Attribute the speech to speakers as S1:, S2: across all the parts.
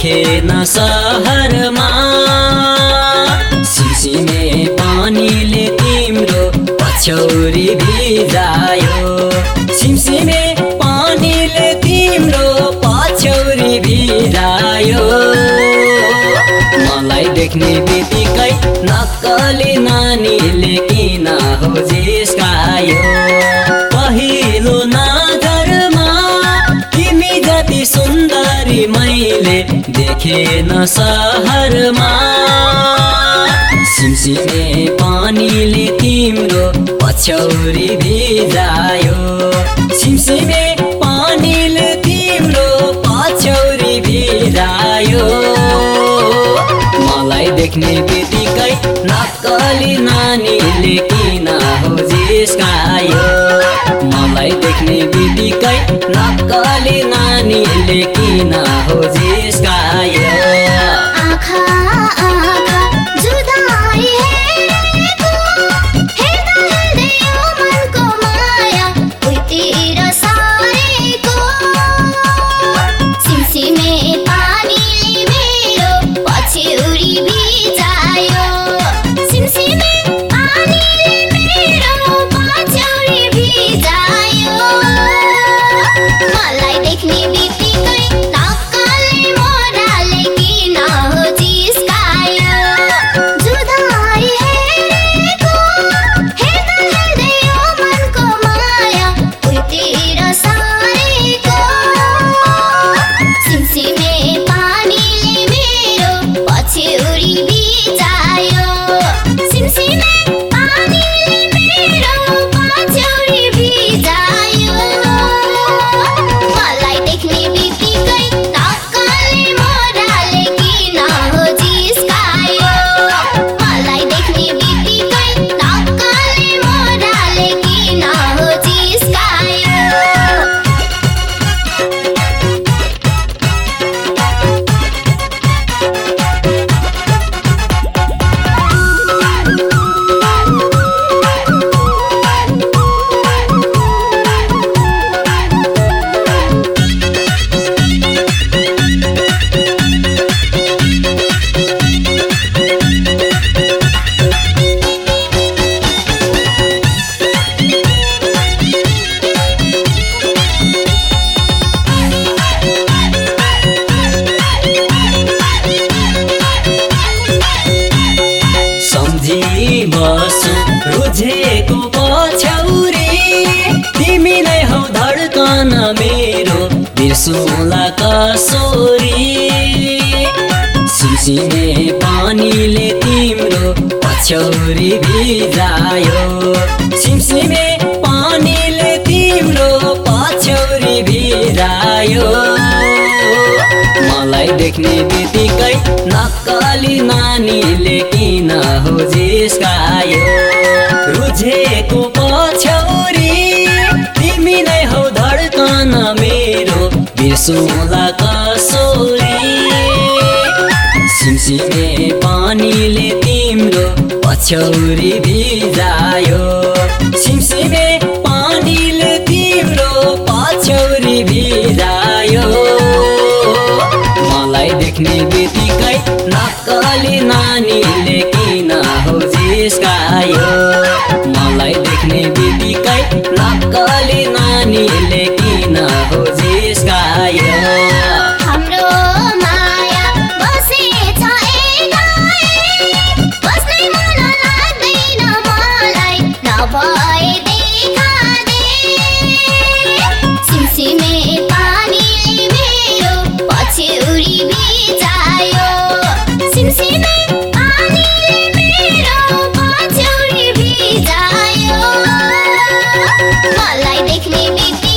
S1: देखेन सहरमा सिसिमे पानीले तिम्रो पछौरी भिजायो। सिमसिमे पानीले तिम्रो पछौरी भिजायो। मलाई देख्ने बित्तिकै नक्कली नानीले किन हो जिस्कायो। देखेन सहरमा सिमसिमे पानीले तिम्रो पछौरी भिजायो। सिमसिमे पानीले तिम्रो पछौरी भिजायो। मलाई देख्ने बित्तिकै किन हो जिस्कायो पछौरी तिमी नै हौ धड्कन मेरो। बिर्सुला कसोरी सिमसिमे पानीले तिम्रो पछौरी भिजायो। सिमसिमे पानीले तिम्रो पछौरी भिजायो। मलाई देख्ने बित्तिकै नक्कली नानीले किन हो जिस्कायो रुझेको पछौरी तिमी नै हौ धड्कन मेरो बिर्सुला कसोरी सिमसिमे पानीले तिम्रो पछौरी भिजायो Like they can be free.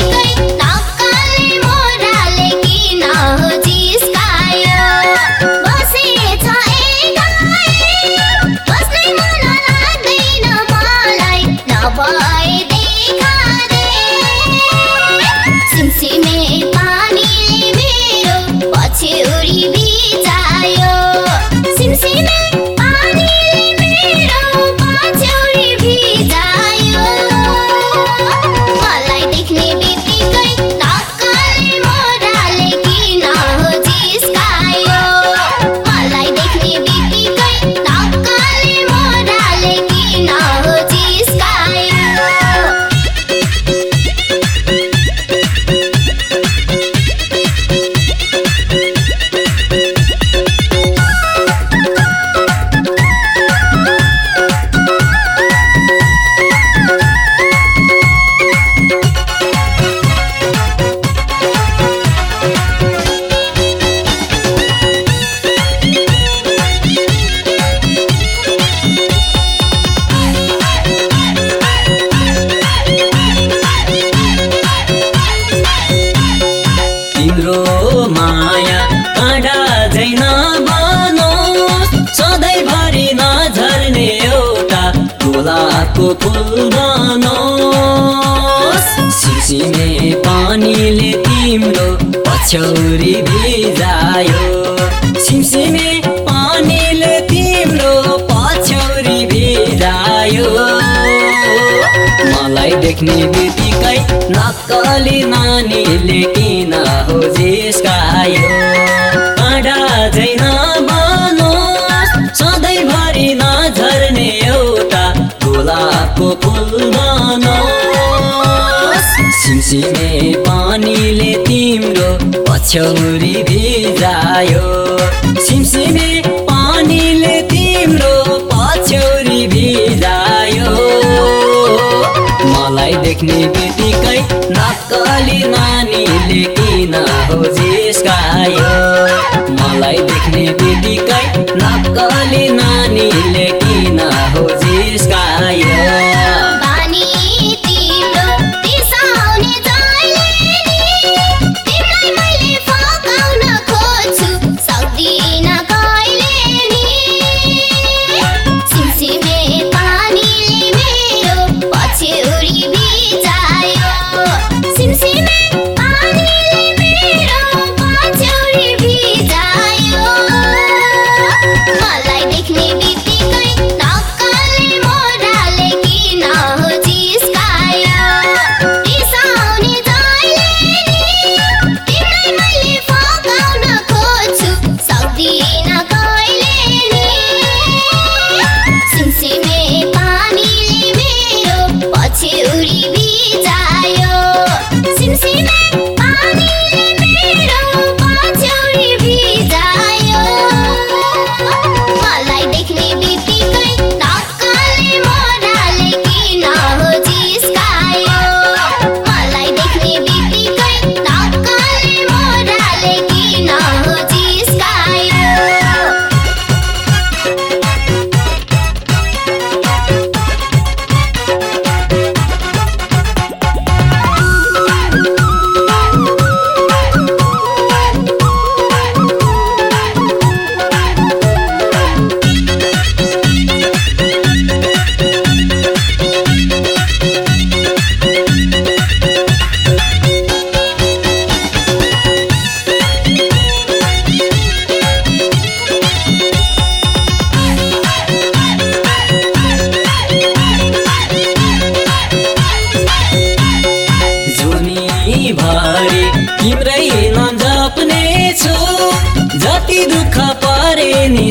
S1: गुलाबको फुल बनोस् सिसिमे पानीले तिम्रो पछ्यौरी भिजायो। सिमसिमे पानीले तिम्रो पछ्यौरी भिजायो। मलाई देख्ने बित्तिकै नक्कली नानीले किन हो जिस्कायो सिमसिमे पानीले तिम्रो पछ्यौरी भिजायो। सिमसिमे पानीले तिम्रो पछ्यौरी भिजायो। मलाई देख्ने बित्तिकै नक्कली नानीले किन हो जिस्कायो। मलाई देख्ने बित्तिकै नक्कली नानीले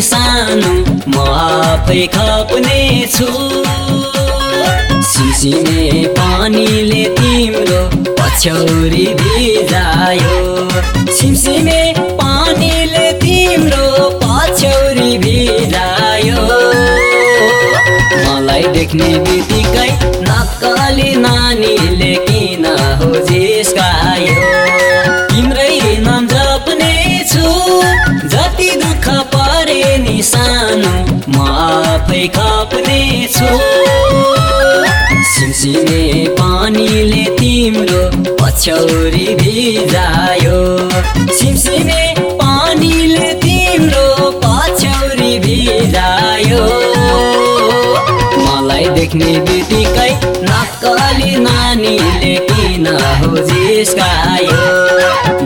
S1: सानो म आफै खप्ने छु सिमसिमे पानीले तिम्रो पछ्यौरी भिजायो। सिमसिमे पानीले तिम्रो पछ्यौरी भिजायो। मलाई देख्ने बित्तिकै नक्कली नानीले आफै खप्ने छु पानीले तिम्रो पछ्यौरी भिजायो। सिमसिमे पानीले तिम्रो पछ्यौरी भिजायो। मलाई देख्ने बित्तिकै नक्कली नानीले किन हो जिस्कायो।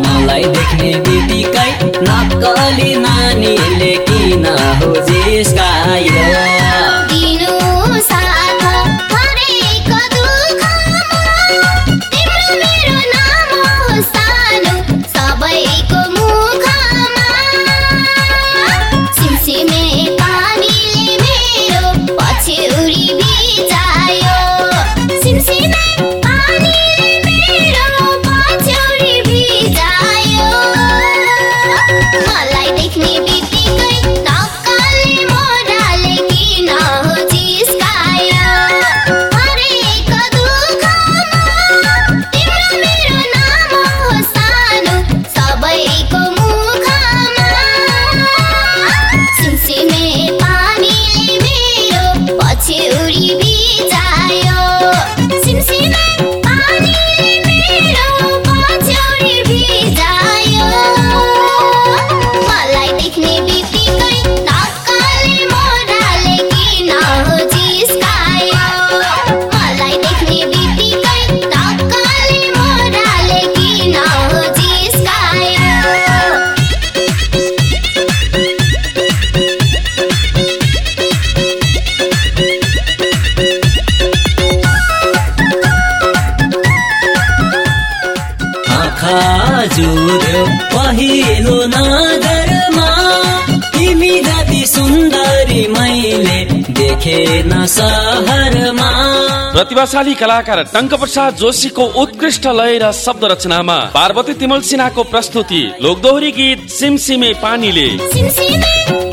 S1: मलाई देख्ने बित्तिकै नक्कली नानीले किन हो जिस्कायो।
S2: हजुर पहिलो
S1: नगरमा। तिमी जति सुन्दरी मैले देखेन सहरमा।
S3: प्रतिभाशाली कलाकार टङ्क प्रसाद जोशीको उत्कृष्ट लय र शब्द रचनामा पार्वती तिमल सिन्हाको प्रस्तुति लोकदोहरी गीत सिमसिमे पानीले।
S2: सिम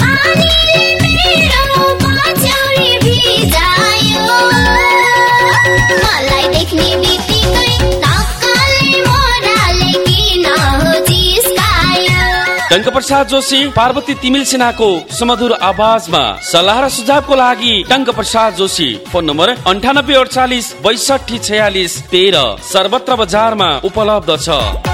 S3: टङ्क प्रसाद जोशी पार्वती तिमिल सिन्हाको सुमधुर आवाजमा सल्लाह र सुझावको लागि टङ्क प्रसाद जोशी फोन नम्बर अन्ठानब्बे अडचालिस बैसठी छयालिस तेह्र सर्वत्र बजारमा उपलब्ध छ।